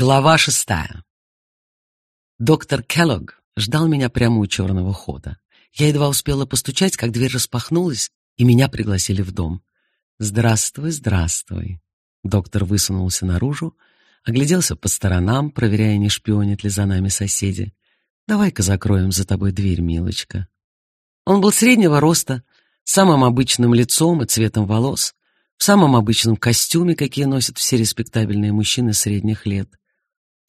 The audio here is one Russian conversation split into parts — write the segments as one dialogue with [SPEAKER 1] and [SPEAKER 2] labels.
[SPEAKER 1] Глава шестая. Доктор Келлог ждал меня прямо у черного хода. Я едва успела постучать, как дверь распахнулась, и меня пригласили в дом. «Здравствуй, здравствуй». Доктор высунулся наружу, огляделся по сторонам, проверяя, не шпионят ли за нами соседи. «Давай-ка закроем за тобой дверь, милочка». Он был среднего роста, самым обычным лицом и цветом волос, в самом обычном костюме, какие носят все респектабельные мужчины средних лет.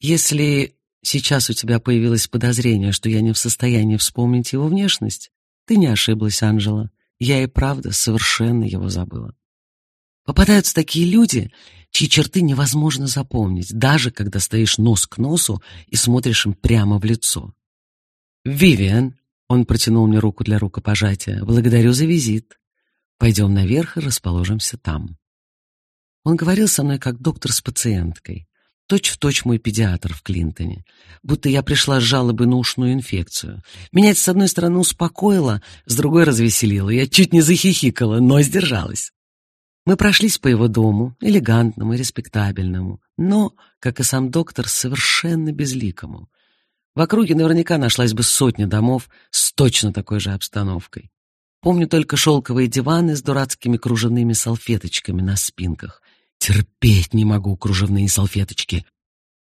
[SPEAKER 1] Если сейчас у тебя появилось подозрение, что я не в состоянии вспомнить его внешность, ты не ошиблась, Анжела. Я и правда совершенно его забыла. Попадаются такие люди, чьи черты невозможно запомнить, даже когда стоишь нос к носу и смотришь им прямо в лицо. «Вивиан», — он протянул мне руку для рукопожатия, — «благодарю за визит. Пойдем наверх и расположимся там». Он говорил со мной как доктор с пациенткой. Точь в точь мой педиатр в Клинтоне. Будто я пришла с жалобой на ушную инфекцию. Меня это, с одной стороны, успокоило, с другой развеселило. Я чуть не захихикала, но сдержалась. Мы прошлись по его дому, элегантному и респектабельному, но, как и сам доктор, совершенно безликому. В округе наверняка нашлась бы сотня домов с точно такой же обстановкой. Помню только шелковые диваны с дурацкими кружевными салфеточками на спинках, Терпеть не могу кружевные салфеточки.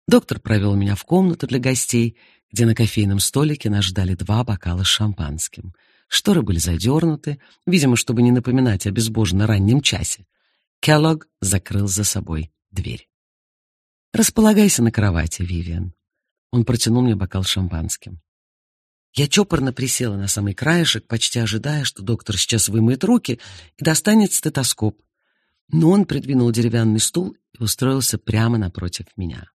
[SPEAKER 1] Доктор провел меня в комнату для гостей, где на кофейном столике нас ждали два бокала с шампанским. Шторы были задернуты, видимо, чтобы не напоминать о безбожно раннем часе. Келлог закрыл за собой дверь. «Располагайся на кровати, Вивиан». Он протянул мне бокал с шампанским. Я чопорно присела на самый краешек, почти ожидая, что доктор сейчас вымоет руки и достанет стетоскоп но он придвинул деревянный стул и устроился прямо напротив меня.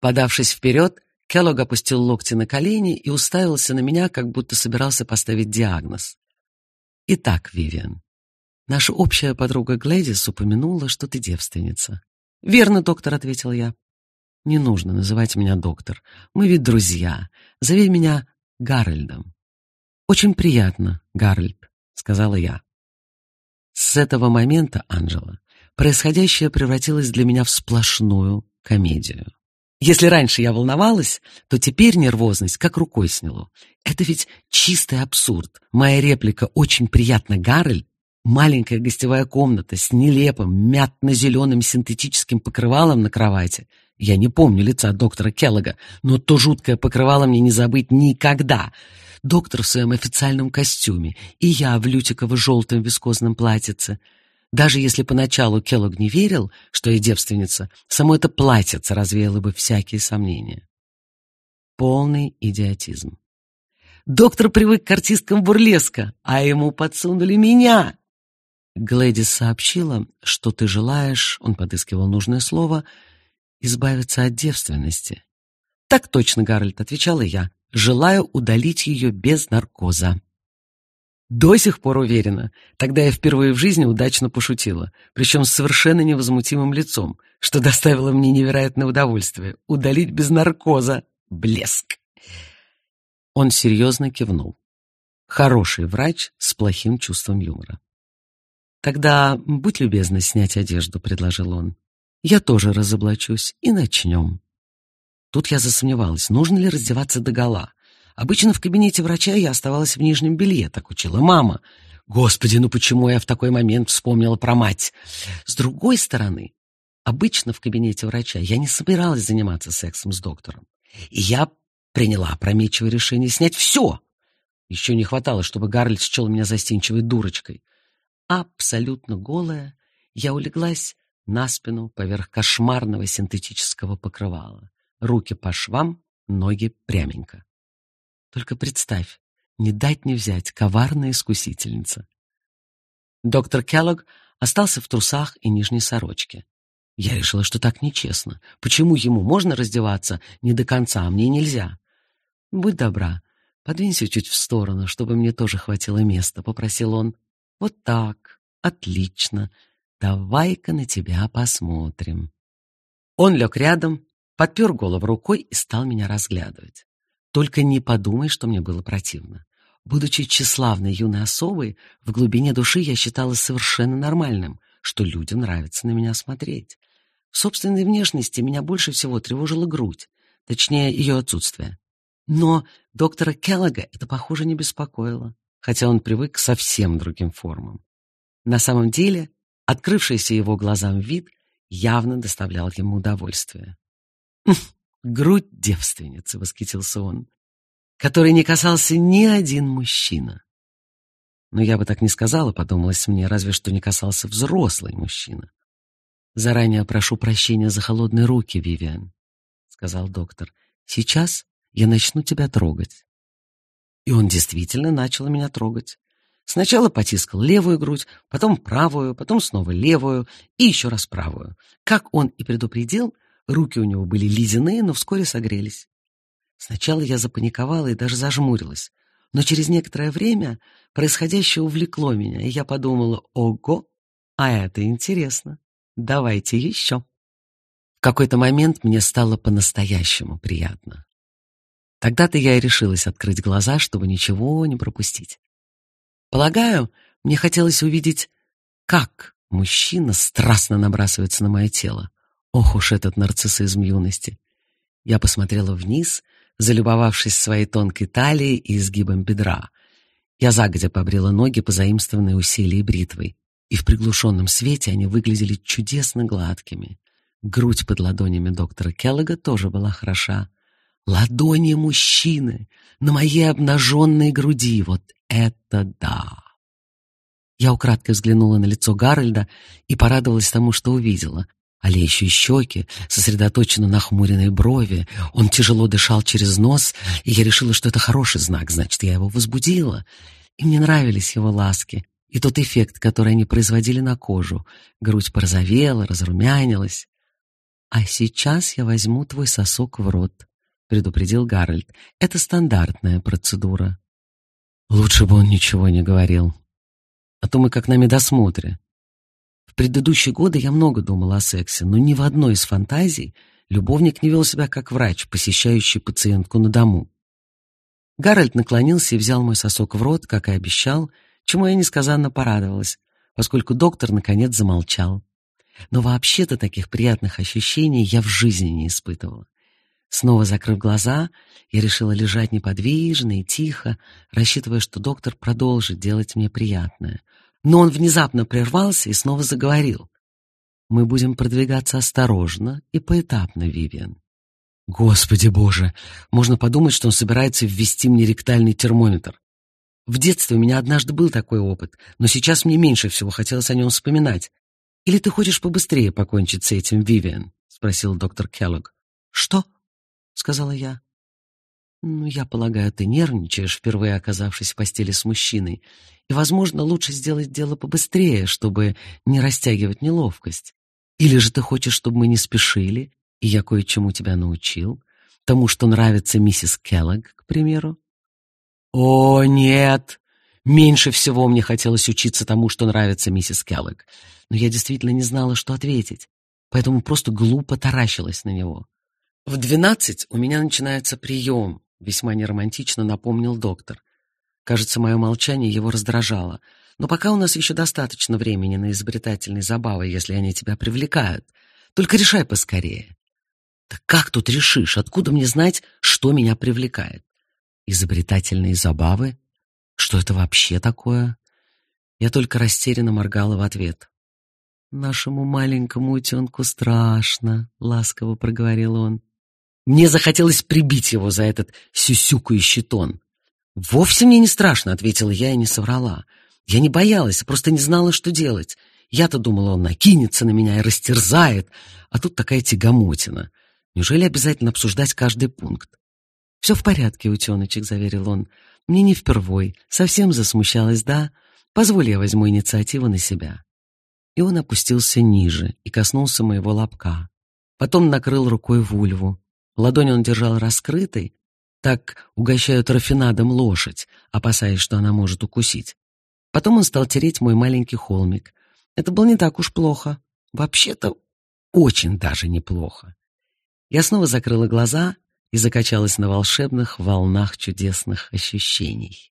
[SPEAKER 1] Подавшись вперед, Келлог опустил локти на колени и уставился на меня, как будто собирался поставить диагноз. «Итак, Вивиан, наша общая подруга Глэдис упомянула, что ты девственница». «Верно, доктор», — ответил я. «Не нужно называть меня доктор. Мы ведь друзья. Зови меня Гарольдом». «Очень приятно, Гарольд», — сказала я. С этого момента, Анжела, происходящее превратилось для меня в сплошную комедию. Если раньше я волновалась, то теперь нервозность как рукой сняло. Это ведь чистый абсурд. Моя реплика «Очень приятно, Гарольд» Маленькая гостевая комната с нелепым мятно-зеленым синтетическим покрывалом на кровати. Я не помню лица доктора Келлога, но то жуткое покрывало мне не забыть никогда. Доктор в своем официальном костюме, и я в лютиково-желтом вискозном платьице — даже если поначалу Келлог не верил, что я девственница, само это платьице развеяло бы всякие сомнения. Полный идиотизм. Доктор привык к артисткам бурлеска, а ему подсунули меня. Глэдис сообщила, что ты желаешь, он подыскивал нужное слово, избавиться от девственности. Так точно, Гарольд, отвечала я. Желаю удалить ее без наркоза. До сих пор уверена. Тогда я впервые в жизни удачно пошутила, причем с совершенно невозмутимым лицом, что доставило мне невероятное удовольствие. Удалить без наркоза. Блеск. Он серьезно кивнул. Хороший врач с плохим чувством юмора. «Тогда будь любезна снять одежду», — предложил он. «Я тоже разоблачусь, и начнем». Тут я засомневалась, нужно ли раздеваться догола. Обычно в кабинете врача я оставалась в нижнем белье, так учила мама. Господи, ну почему я в такой момент вспомнила про мать? С другой стороны, обычно в кабинете врача я не собиралась заниматься сексом с доктором. И я приняла опрометчивое решение снять все. Еще не хватало, чтобы Гарльд счел меня застенчивой дурочкой. Абсолютно голая, я улеглась на спину поверх кошмарного синтетического покрывала. Руки по швам, ноги пряменько. Только представь, не дать не взять, коварная искусительница. Доктор Келлог остался в трусах и нижней сорочке. Я решила, что так нечестно. Почему ему можно раздеваться не до конца, а мне нельзя? Будь добра, подвинься чуть в сторону, чтобы мне тоже хватило места, попросил он. Вот так. Отлично. Давай-ка на тебя посмотрим. Он лег рядом, подпер голову рукой и стал меня разглядывать. Только не подумай, что мне было противно. Будучи тщеславной юной особой, в глубине души я считала совершенно нормальным, что людям нравится на меня смотреть. В собственной внешности меня больше всего тревожила грудь, точнее, ее отсутствие. Но доктора Келлога это, похоже, не беспокоило, хотя он привык к совсем другим формам. На самом деле, открывшийся его глазам вид явно доставлял ему удовольствие. «Грудь девственницы!» — восхитился он, который не касался ни один мужчина. Но я бы так не сказала, подумалось мне, разве что не касался взрослый мужчина. «Заранее прошу прощения за холодные руки, Вивиан», — сказал доктор. «Сейчас я начну тебя трогать». И он действительно начал меня трогать. Сначала потискал левую грудь, потом правую, потом снова левую и еще раз правую. Как он и предупредил, руки у него были ледяные, но вскоре согрелись. Сначала я запаниковала и даже зажмурилась, но через некоторое время происходящее увлекло меня, и я подумала, ого, а это интересно, давайте еще. В какой-то момент мне стало по-настоящему приятно. Тогда-то я и решилась открыть глаза, чтобы ничего не пропустить. Полагаю, мне хотелось увидеть, как мужчина страстно набрасывается на мое тело. Ох уж этот нарциссизм юности. Я посмотрела вниз, залюбовавшись своей тонкой талией и изгибом бедра. Я загодя побрила ноги, позаимствованные усилием бритвой, и в приглушенном свете они выглядели чудесно гладкими. Грудь под ладонями доктора Келлога тоже была хороша. Ладони мужчины на моей обнаженной груди. Вот это да! Я украдкой взглянула на лицо Гарольда и порадовалась тому, что увидела. Олеющие щеки, сосредоточенно нахмуренные брови. Он тяжело дышал через нос, и я решила, что это хороший знак, значит, я его возбудила. И мне нравились его ласки и тот эффект, который они производили на кожу. Грудь порозовела, разрумянилась. «А сейчас я возьму твой сосок в рот», предупредил Гарольд. Это стандартная процедура. Лучше бы он ничего не говорил. А то мы как на медосмотре. В предыдущие годы я много думала о сексе, но ни в одной из фантазий любовник не вел себя как врач, посещающий пациентку на дому. Гарольд наклонился и взял мой сосок в рот, как и обещал, чему я несказанно порадовалась, поскольку доктор наконец замолчал. Но вообще-то таких приятных ощущений я в жизни не испытывала. Снова закрыв глаза, я решила лежать неподвижно и тихо, рассчитывая, что доктор продолжит делать мне приятное. Но он внезапно прервался и снова заговорил. «Мы будем продвигаться осторожно и поэтапно, Вивиан». Господи боже, можно подумать, что он собирается ввести мне ректальный термометр. В детстве у меня однажды был такой опыт, но сейчас мне меньше всего хотелось о нем вспоминать. Или ты хочешь побыстрее покончить с этим, Вивиан? спросил доктор Келлог. Что? — сказала я. «Ну, я полагаю, ты нервничаешь, впервые оказавшись в постели с мужчиной, и, возможно, лучше сделать дело побыстрее, чтобы не растягивать неловкость. Или же ты хочешь, чтобы мы не спешили, и я кое-чему тебя научил, тому, что нравится миссис Келлог, к примеру?» «О, нет!» Меньше всего мне хотелось учиться тому, что нравится миссис Келлог, но я действительно не знала, что ответить, поэтому просто глупо таращилась на него. В двенадцать у меня начинается прием, весьма неромантично напомнил доктор. Кажется, мое молчание его раздражало. Но пока у нас еще достаточно времени на изобретательные забавы, если они тебя привлекают. Только решай поскорее. Да как тут решишь? Откуда мне знать, что меня привлекает? Изобретательные забавы? Что это вообще такое? Я только растерянно моргала в ответ. Нашему маленькому утенку страшно, ласково проговорил он. Мне захотелось прибить его за этот сюсюкающий тон. «Вовсе мне не страшно», — ответила я и не соврала. Я не боялась, просто не знала, что делать. Я-то думала, он накинется на меня и растерзает, а тут такая тягомотина. Неужели обязательно обсуждать каждый пункт? «Все в порядке, утеночек», — заверил он. «Мне не впервой. Совсем засмущалась, да? Позволь, я возьму инициативу на себя». И он опустился ниже и коснулся моего лобка. Потом накрыл рукой вульву. Ладонь он держал раскрытой, так угощают рафинадом лошадь, опасаясь, что она может укусить. Потом он стал тереть мой маленький холмик. Это было не так уж плохо. Вообще-то очень даже неплохо. Я снова закрыла глаза и закачалась на волшебных волнах чудесных ощущений.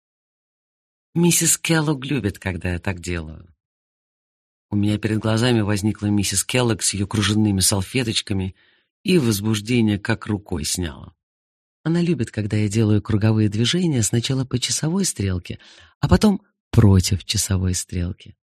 [SPEAKER 1] Миссис Келлог любит, когда я так делаю. У меня перед глазами возникла миссис Келлог с ее кружевными салфеточками, и возбуждение как рукой сняло. Она любит, когда я делаю круговые движения сначала по часовой стрелке, а потом против часовой стрелки.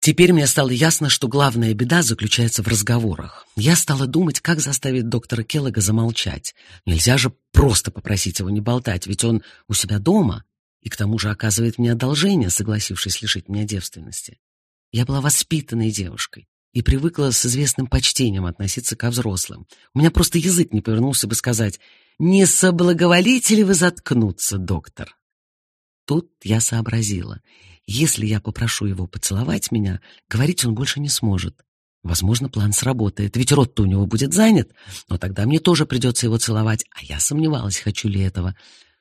[SPEAKER 1] Теперь мне стало ясно, что главная беда заключается в разговорах. Я стала думать, как заставить доктора Келлога замолчать. Нельзя же просто попросить его не болтать, ведь он у себя дома и к тому же оказывает мне одолжение, согласившись лишить меня девственности. Я была воспитанной девушкой и привыкла с известным почтением относиться ко взрослым. У меня просто язык не повернулся бы сказать «Не соблаговолите ли вы заткнуться, доктор?» Тут я сообразила. Если я попрошу его поцеловать меня, говорить он больше не сможет. Возможно, план сработает, ведь рот-то у него будет занят, но тогда мне тоже придется его целовать, а я сомневалась, хочу ли этого.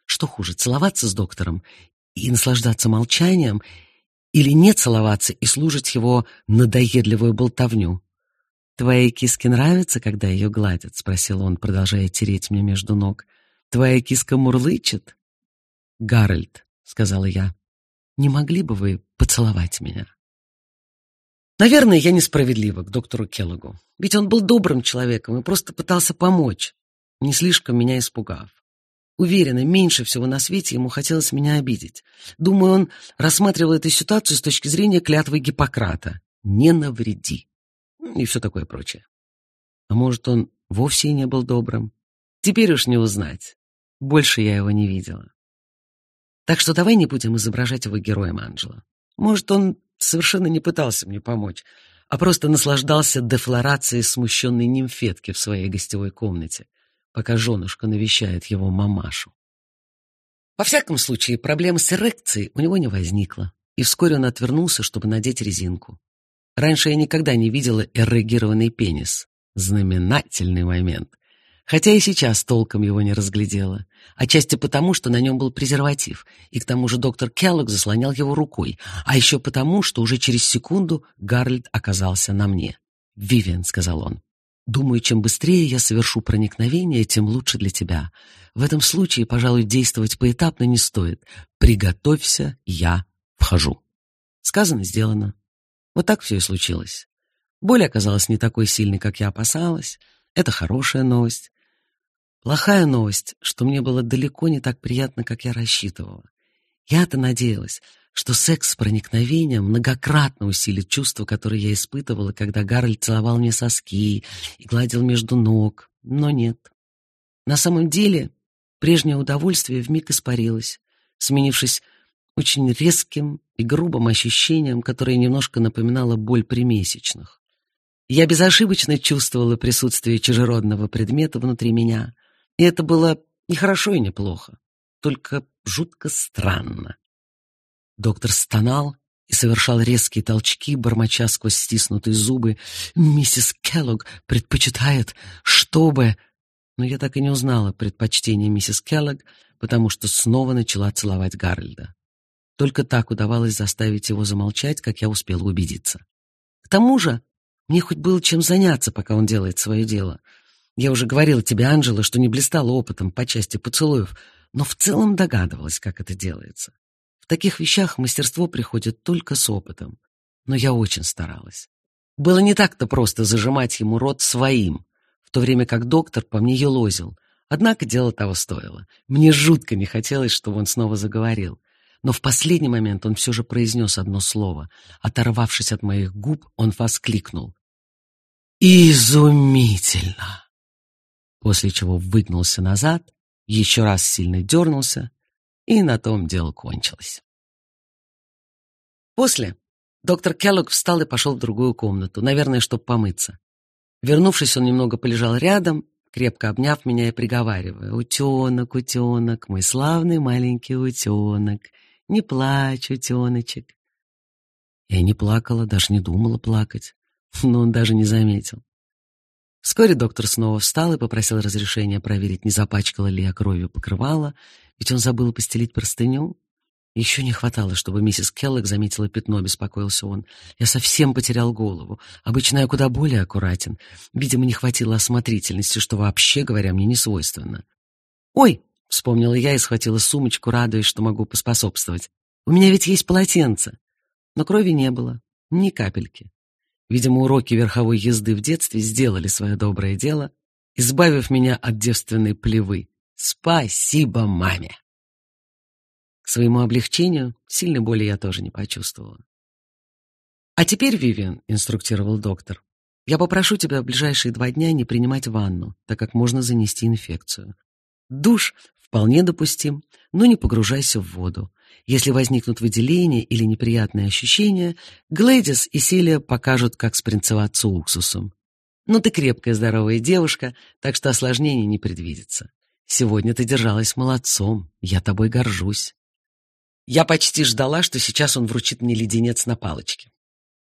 [SPEAKER 1] Что хуже, целоваться с доктором и наслаждаться молчанием, или не целоваться и слушать его надоедливую болтовню? «Твоей киске нравится, когда ее гладят?» — спросил он, продолжая тереть мне между ног. «Твоя киска мурлычет?» «Гарольд», — сказала я, — «не могли бы вы поцеловать меня?» Наверное, я несправедлива к доктору Келлогу, ведь он был добрым человеком и просто пытался помочь, не слишком меня испугав. Уверена, меньше всего на свете ему хотелось меня обидеть. Думаю, он рассматривал эту ситуацию с точки зрения клятвы Гиппократа. «Не навреди» и все такое прочее. А может, он вовсе и не был добрым? Теперь уж не узнать. Больше я его не видела. Так что давай не будем изображать его героем Анджела. Может, он совершенно не пытался мне помочь, а просто наслаждался дефлорацией смущенной нимфетки в своей гостевой комнате, пока женушка навещает его мамашу. Во всяком случае, проблемы с эрекцией у него не возникло, и вскоре он отвернулся, чтобы надеть резинку. Раньше я никогда не видела эрегированный пенис. Знаменательный момент. Хотя и сейчас толком его не разглядела. Отчасти потому, что на нем был презерватив, и к тому же доктор Келлог заслонял его рукой, а еще потому, что уже через секунду Гарльд оказался на мне. «Вивиан», — сказал он, — «думаю, чем быстрее я совершу проникновение, тем лучше для тебя. В этом случае, пожалуй, действовать поэтапно не стоит. Приготовься, я вхожу». Сказано, сделано. Вот так все и случилось. Боль оказалась не такой сильной, как я опасалась. Это хорошая новость. Плохая новость, что мне было далеко не так приятно, как я рассчитывала. Я-то надеялась, что секс с проникновением многократно усилит чувства, которые я испытывала, когда Гарольд целовал мне соски и гладил между ног. Но нет. На самом деле, прежнее удовольствие вмиг испарилось, сменившись очень резким и грубым ощущением, которое немножко напоминало боль при месячных. Я безошибочно чувствовала присутствие чужеродного предмета внутри меня, и это было не хорошо и не плохо, только жутко странно. Доктор стонал и совершал резкие толчки, бормоча сквозь стиснутые зубы. «Миссис Келлог предпочитает, чтобы...» Но я так и не узнала предпочтения миссис Келлог, потому что снова начала целовать Гарольда. Только так удавалось заставить его замолчать, как я успела убедиться. К тому же мне хоть было чем заняться, пока он делает свое дело — я уже говорила тебе, Анжела, что не блистала опытом по части поцелуев, но в целом догадывалась, как это делается. В таких вещах мастерство приходит только с опытом. Но я очень старалась. Было не так-то просто зажимать ему рот своим, в то время как доктор по мне елозил. Однако дело того стоило. Мне жутко не хотелось, чтобы он снова заговорил. Но в последний момент он все же произнес одно слово. Оторвавшись от моих губ, он воскликнул. «Изумительно!» после чего выгнулся назад, еще раз сильно дернулся, и на том дело кончилось. После доктор Келлог встал и пошел в другую комнату, наверное, чтобы помыться. Вернувшись, он немного полежал рядом, крепко обняв меня и приговаривая, «Утенок, утенок, мой славный маленький утенок, не плачь, утеночек». Я не плакала, даже не думала плакать, но он даже не заметил. Вскоре доктор снова встал и попросил разрешения проверить, не запачкала ли я кровью покрывало, ведь он забыл постелить простыню. Еще не хватало, чтобы миссис Келлог заметила пятно, беспокоился он. Я совсем потерял голову. Обычно я куда более аккуратен. Видимо, не хватило осмотрительности, что вообще, говоря, мне не свойственно. «Ой!» — вспомнила я и схватила сумочку, радуясь, что могу поспособствовать. «У меня ведь есть полотенце». Но крови не было. Ни капельки. Видимо, уроки верховой езды в детстве сделали свое доброе дело, избавив меня от девственной плевы. Спасибо маме! К своему облегчению сильной боли я тоже не почувствовала. «А теперь, Вивиан», — инструктировал доктор, «я попрошу тебя в ближайшие два дня не принимать ванну, так как можно занести инфекцию. Душ вполне допустим, но не погружайся в воду. Если возникнут выделения или неприятные ощущения, Глэдис и Селия покажут, как спринцеваться уксусом. Но ты крепкая, здоровая девушка, так что осложнений не предвидится. Сегодня ты держалась молодцом, я тобой горжусь. Я почти ждала, что сейчас он вручит мне леденец на палочке.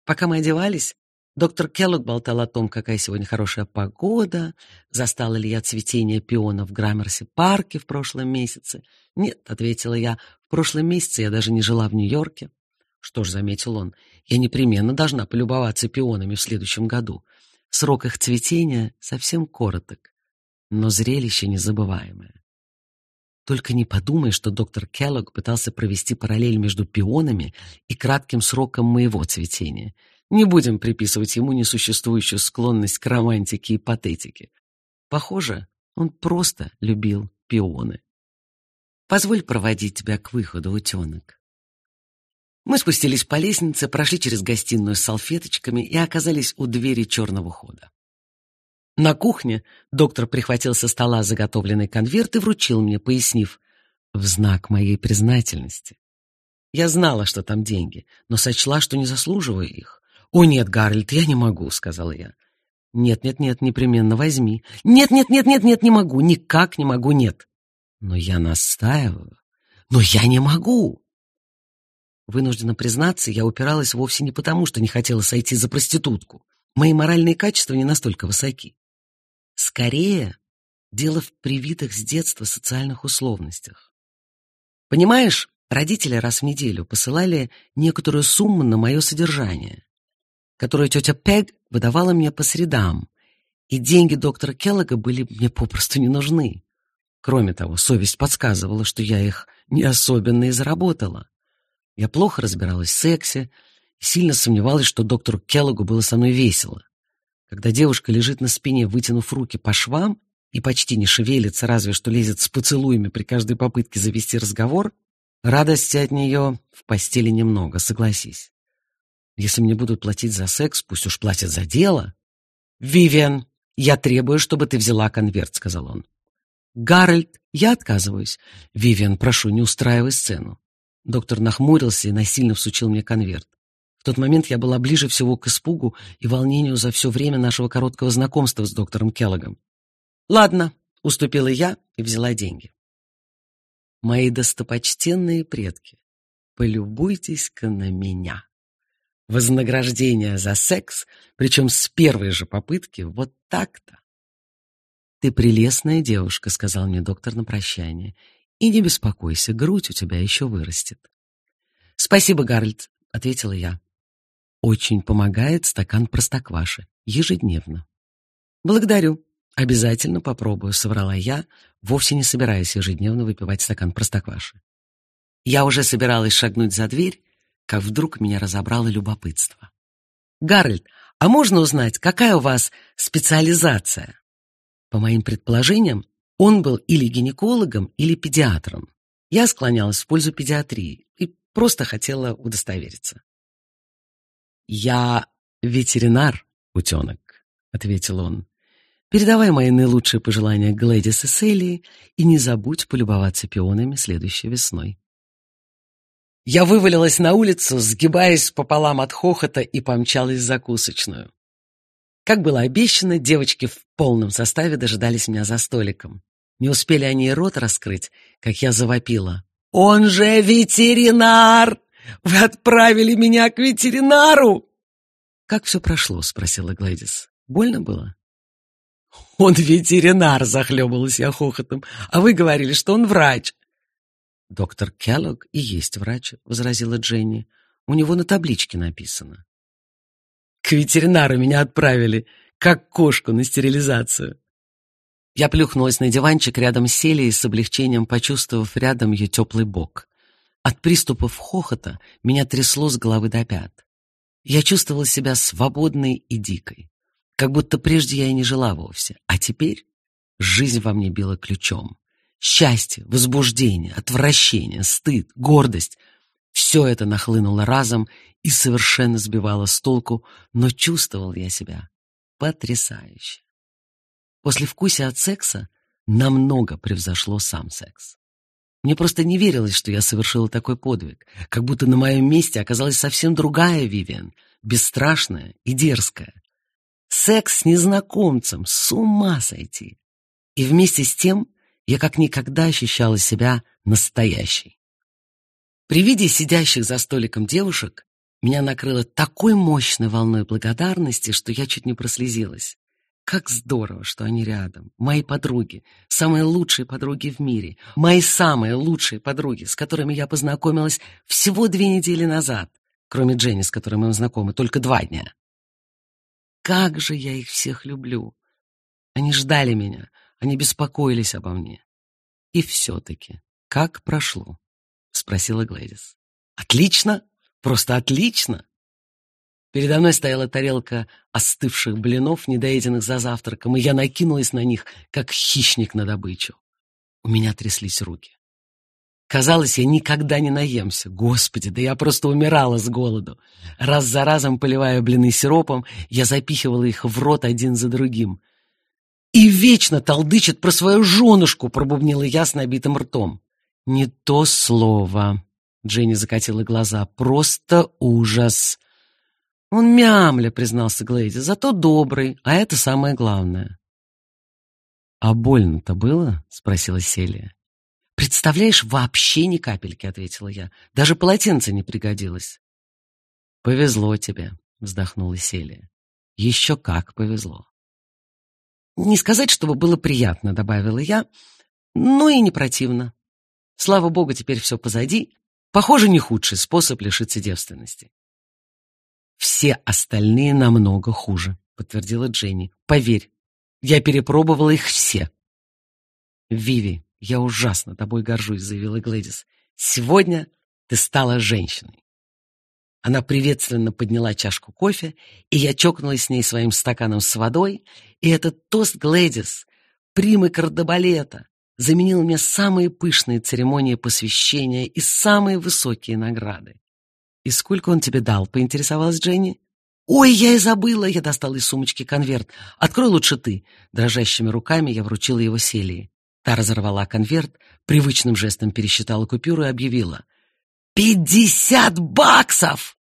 [SPEAKER 1] Пока мы одевались, доктор Келлог болтал о том, какая сегодня хорошая погода, застала ли я цветение пиона в Граммерсе-парке в прошлом месяце. «Нет», — ответила я, — «в прошлом месяце я даже не жила в Нью-Йорке». «Что ж», — заметил он, — «я непременно должна полюбоваться пионами в следующем году. Срок их цветения совсем короток, но зрелище незабываемое. Только не подумай, что доктор Келлог пытался провести параллель между пионами и кратким сроком моего цветения. Не будем приписывать ему несуществующую склонность к романтике и патетике. Похоже, он просто любил пионы. Позволь проводить тебя к выходу, утенок. Мы спустились по лестнице, прошли через гостиную с салфеточками и оказались у двери черного хода. На кухне доктор прихватил со стола заготовленный конверт и вручил мне, пояснив, в знак моей признательности. Я знала, что там деньги, но сочла, что не заслуживаю их. «О, нет, Гарольд, я не могу», — сказала я. «Нет, нет, нет, непременно возьми». «Нет, нет, нет, нет, нет, не могу, никак не могу, нет». «Но я настаиваю». «Но я не могу». Вынуждена признаться, я упиралась вовсе не потому, что не хотела сойти за проститутку. Мои моральные качества не настолько высоки. Скорее, дело в привитых с детства социальных условностях. Понимаешь, родители раз в неделю посылали некоторую сумму на мое содержание, которую тетя Пег выдавала мне по средам, и деньги доктора Келлога были мне попросту не нужны. Кроме того, совесть подсказывала, что я их не особенно и заработала. Я плохо разбиралась в сексе и сильно сомневалась, что доктору Келлогу было со мной весело. Когда девушка лежит на спине, вытянув руки по швам и почти не шевелится, разве что лезет с поцелуями при каждой попытке завести разговор, радости от нее в постели немного, согласись. Если мне будут платить за секс, пусть уж платят за дело. «Вивиан, я требую, чтобы ты взяла конверт», — сказал он. «Гарольд, я отказываюсь. Вивиан, прошу, не устраивай сцену». Доктор нахмурился и насильно всучил мне конверт. В тот момент я была ближе всего к испугу и волнению за все время нашего короткого знакомства с доктором Келлогом. «Ладно», — уступила я и взяла деньги. «Мои достопочтенные предки, полюбуйтесь-ка на меня. Вознаграждение за секс, причем с первой же попытки, вот так-то». «Ты прелестная девушка», — сказал мне доктор на прощание. «И не беспокойся, грудь у тебя еще вырастет». «Спасибо, Гарольд», — ответила я. Очень помогает стакан простокваши ежедневно. Благодарю. Обязательно попробую, соврала я, вовсе не собираясь ежедневно выпивать стакан простокваши. Я уже собиралась шагнуть за дверь, как вдруг меня разобрало любопытство. Гарольд, а можно узнать, какая у вас специализация? По моим предположениям, он был или гинекологом, или педиатром. Я склонялась в пользу педиатрии и просто хотела удостовериться. «Я ветеринар, утенок», — ответил он. «Передавай мои наилучшие пожелания Глэдис и Селли и не забудь полюбоваться пионами следующей весной». Я вывалилась на улицу, сгибаясь пополам от хохота и помчалась в закусочную. Как было обещано, девочки в полном составе дожидались меня за столиком. Не успели они и рот раскрыть, как я завопила. «Он же ветеринар!» Вы отправили меня к ветеринару!» «Как все прошло?» — спросила Глэдис. «Больно было?» «Он ветеринар!» — захлебывалась я хохотом. «А вы говорили, что он врач!» «Доктор Келлог и есть врач», — возразила Дженни. «У него на табличке написано». «К ветеринару меня отправили, как кошку на стерилизацию». Я плюхнулась на диванчик рядом с Селией с облегчением, почувствовав рядом ее теплый бок. От приступов хохота меня трясло с головы до пят. Я чувствовала себя свободной и дикой. Как будто прежде я и не жила вовсе. А теперь жизнь во мне била ключом. Счастье, возбуждение, отвращение, стыд, гордость — все это нахлынуло разом и совершенно сбивало с толку, но чувствовал я себя потрясающе. После вкуса от секса намного превзошло сам секс. Мне просто не верилось, что я совершила такой подвиг, как будто на моем месте оказалась совсем другая Вивиан, бесстрашная и дерзкая. Секс с незнакомцем, с ума сойти. И вместе с тем я как никогда ощущала себя настоящей. При виде сидящих за столиком девушек меня накрыло такой мощной волной благодарности, что я чуть не прослезилась. Как здорово, что они рядом. Мои подруги, самые лучшие подруги в мире, мои самые лучшие подруги, с которыми я познакомилась всего две недели назад, кроме Дженни, с которой мы знакомы только два дня. Как же я их всех люблю. Они ждали меня, они беспокоились обо мне. И все-таки, как прошло? — спросила Глэдис. «Отлично! Просто отлично!» Передо мной стояла тарелка остывших блинов, недоеденных за завтраком, и я накинулась на них, как хищник на добычу. У меня тряслись руки. Казалось, я никогда не наемся. Господи, да я просто умирала с голоду. Раз за разом, поливая блины сиропом, я запихивала их в рот один за другим. «И вечно толдычит про свою женушку!» — пробубнила я с набитым ртом. «Не то слово!» — Дженни закатила глаза. «Просто ужас!» «Он мямля», — признался Глейди, — «зато добрый, а это самое главное». «А больно-то было?» — спросила Селия. «Представляешь, вообще ни капельки», — ответила я. «Даже полотенце не пригодилось». «Повезло тебе», — вздохнула Селия. «Еще как повезло». «Не сказать, чтобы было приятно», — добавила я, — «но и не противно». Слава богу, теперь все позади. Похоже, не худший способ лишиться девственности. «Все остальные намного хуже», — подтвердила Дженни. «Поверь, я перепробовала их все». «Виви, я ужасно тобой горжусь», — заявила Глэдис. «Сегодня ты стала женщиной». Она приветственно подняла чашку кофе, и я чокнулась с ней своим стаканом с водой, и этот тост Глэдис, примы кардебалета, заменил мне самые пышные церемонии посвящения и самые высокие награды. «И сколько он тебе дал?» — поинтересовалась Дженни. «Ой, я и забыла!» — я достала из сумочки конверт. «Открой лучше ты!» Дрожащими руками я вручила его Селии. Та разорвала конверт, привычным жестом пересчитала купюру и объявила. «Пятьдесят баксов!»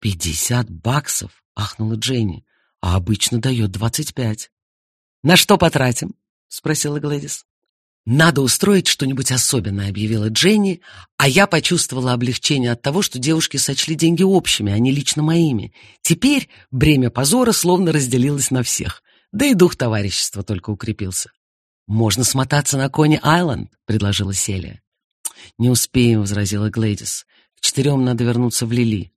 [SPEAKER 1] «Пятьдесят баксов?» — ахнула Дженни. «А обычно дает двадцать пять». «На что потратим?» — спросила Глэдис. «Надо устроить что-нибудь особенное», — объявила Дженни, а я почувствовала облегчение от того, что девушки сочли деньги общими, а не лично моими. Теперь бремя позора словно разделилось на всех, да и дух товарищества только укрепился. «Можно смотаться на Кони-Айленд», — предложила Селия. «Не успеем», — возразила Глэдис. «К четырем надо вернуться в Лили».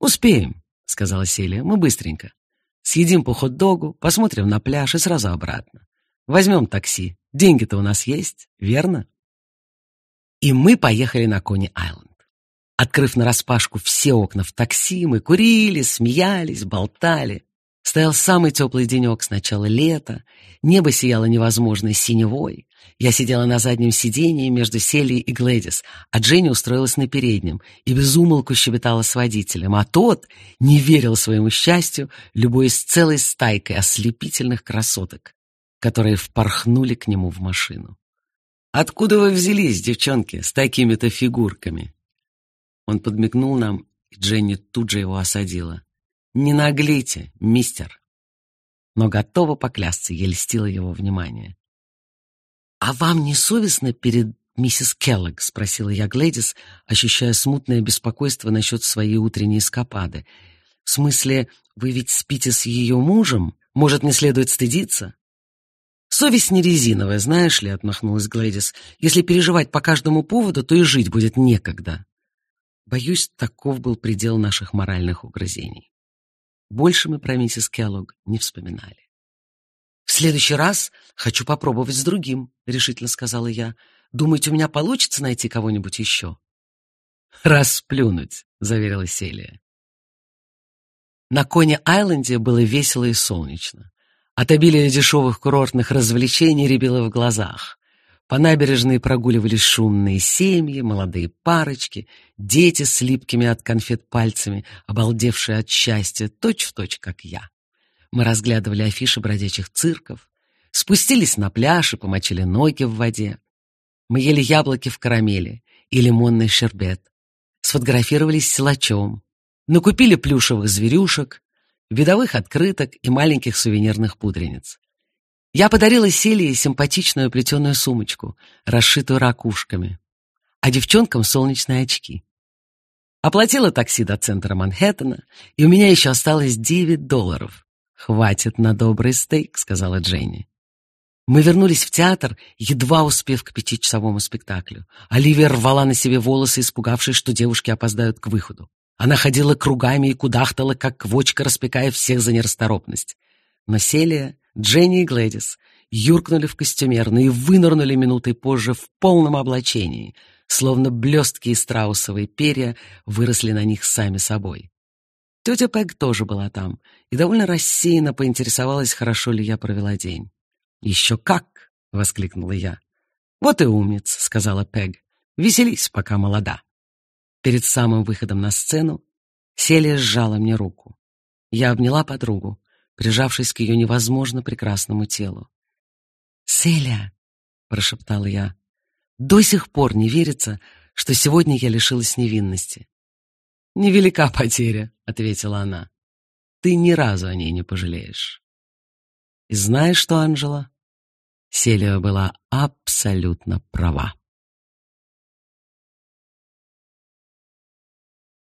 [SPEAKER 1] «Успеем», — сказала Селия. «Мы быстренько. Съедим по хот-догу, посмотрим на пляж и сразу обратно. Возьмем такси. Деньги-то у нас есть, верно? И мы поехали на Кони-Айленд. Открыв нараспашку все окна в такси, мы курили, смеялись, болтали. Стоял самый теплый денек с начала лета, небо сияло невозможной синевой. Я сидела на заднем сидении между Селией и Глэдис, а Дженни устроилась на переднем и безумолку щебетала с водителем, а тот не верил своему счастью, любуясь целой стайкой ослепительных красоток которые впорхнули к нему в машину. «Откуда вы взялись, девчонки, с такими-то фигурками?» Он подмигнул нам, и Дженни тут же его осадила. «Не наглейте, мистер!» Но готова поклясться, я льстила его внимание. «А вам не совестно перед миссис Келлог?» — спросила я Глэдис, ощущая смутное беспокойство насчет своей утренней эскапады. «В смысле, вы ведь спите с ее мужем? Может, не следует стыдиться?» «Совесть не резиновая, знаешь ли», — отмахнулась Глэдис. «Если переживать по каждому поводу, то и жить будет некогда». Боюсь, таков был предел наших моральных угрызений. Больше мы про миссис Келлог не вспоминали. «В следующий раз хочу попробовать с другим», — решительно сказала я. «Думаете, у меня получится найти кого-нибудь еще?» «Расплюнуть», — заверила Селия. На Коне-Айленде было весело и солнечно. От обилия дешевых курортных развлечений рябило в глазах. По набережной прогуливались шумные семьи, молодые парочки, дети с липкими от конфет пальцами, обалдевшие от счастья, точь-в-точь, точь, как я. Мы разглядывали афиши бродячих цирков, спустились на пляж и помочили ноги в воде. Мы ели яблоки в карамели и лимонный шербет, сфотографировались с силачом, накупили плюшевых зверюшек, видовых открыток и маленьких сувенирных пудрениц. Я подарила Селии симпатичную плетеную сумочку, расшитую ракушками, а девчонкам солнечные очки. Оплатила такси до центра Манхэттена, и у меня еще осталось 9 долларов. «Хватит на добрый стейк», — сказала Дженни. Мы вернулись в театр, едва успев к пятичасовому спектаклю. Оливия рвала на себе волосы, испугавшись, что девушки опоздают к выходу. Она ходила кругами и кудахтала, как квочка, распекая всех за нерасторопность. Но Селия, Дженни и Глэдис юркнули в костюмерные и вынырнули минутой позже в полном облачении, словно блестки и страусовые перья выросли на них сами собой. Тетя Пэг тоже была там и довольно рассеянно поинтересовалась, хорошо ли я провела день. «Еще как!» — воскликнула я. «Вот и умница», — сказала Пэг. «Веселись, пока молода». Перед самым выходом на сцену Селия сжала мне руку. Я обняла подругу, прижавшись к ее невозможно прекрасному телу. «Селия!» — прошептала я. «До сих пор не верится, что сегодня я лишилась невинности». «Невелика потеря», — ответила она. «Ты ни разу о ней не пожалеешь». И знаешь что, Анжела? Селия была абсолютно права.